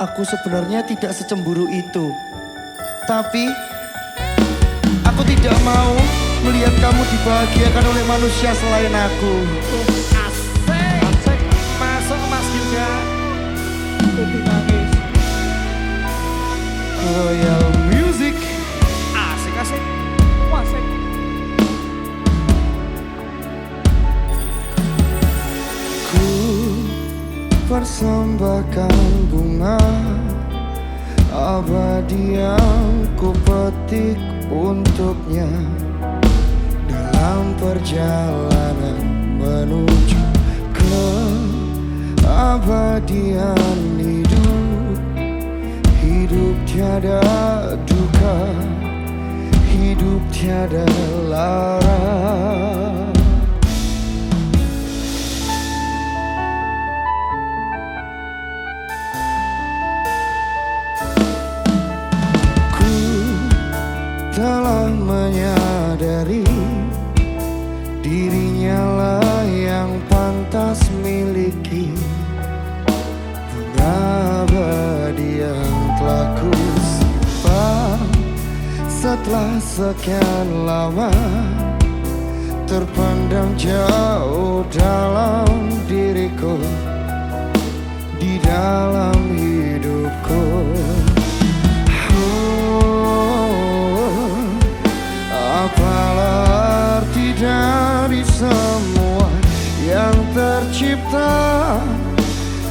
Aku sebenarnya tidak secemburu itu. Tapi aku tidak mau melihat kamu dibahagiakan oleh manusia selain aku. Asik. Asik. Masuk Mas juga. Putih nangis. Royal yang ku petik untuknya dalam perjalanan menuju ke abadian hidup. Hidup tiada duka hidup tiada lara telah menyadari Dirinya lah yang pantas miliki. Bunga abadi yang telah ku simpan Setelah sekian lama Terpendam jauh dalam semua yang tercipta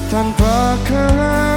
tanpa kehadirannya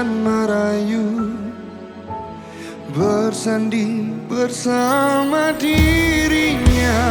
dan merayu Bersanding bersama dirinya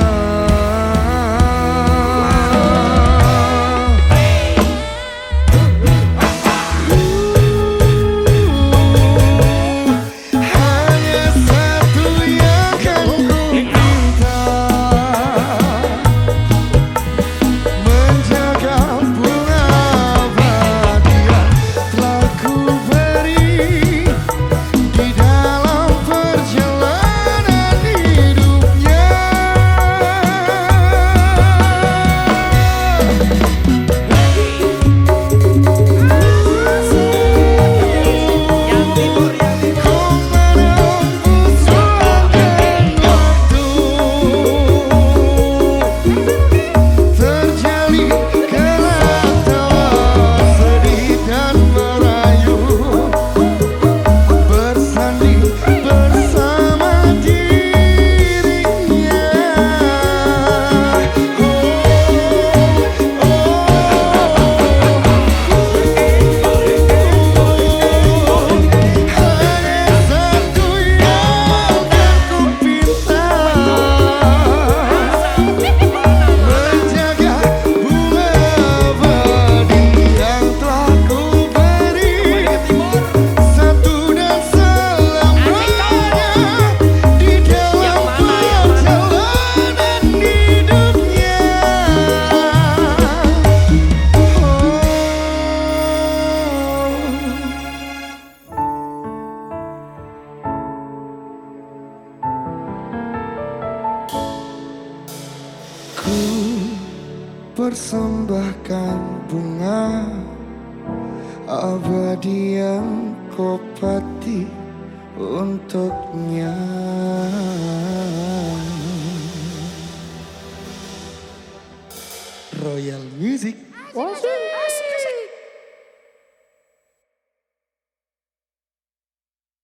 persembahkan bunga abadi yang kau pati untuknya. Royal Music. Wasik.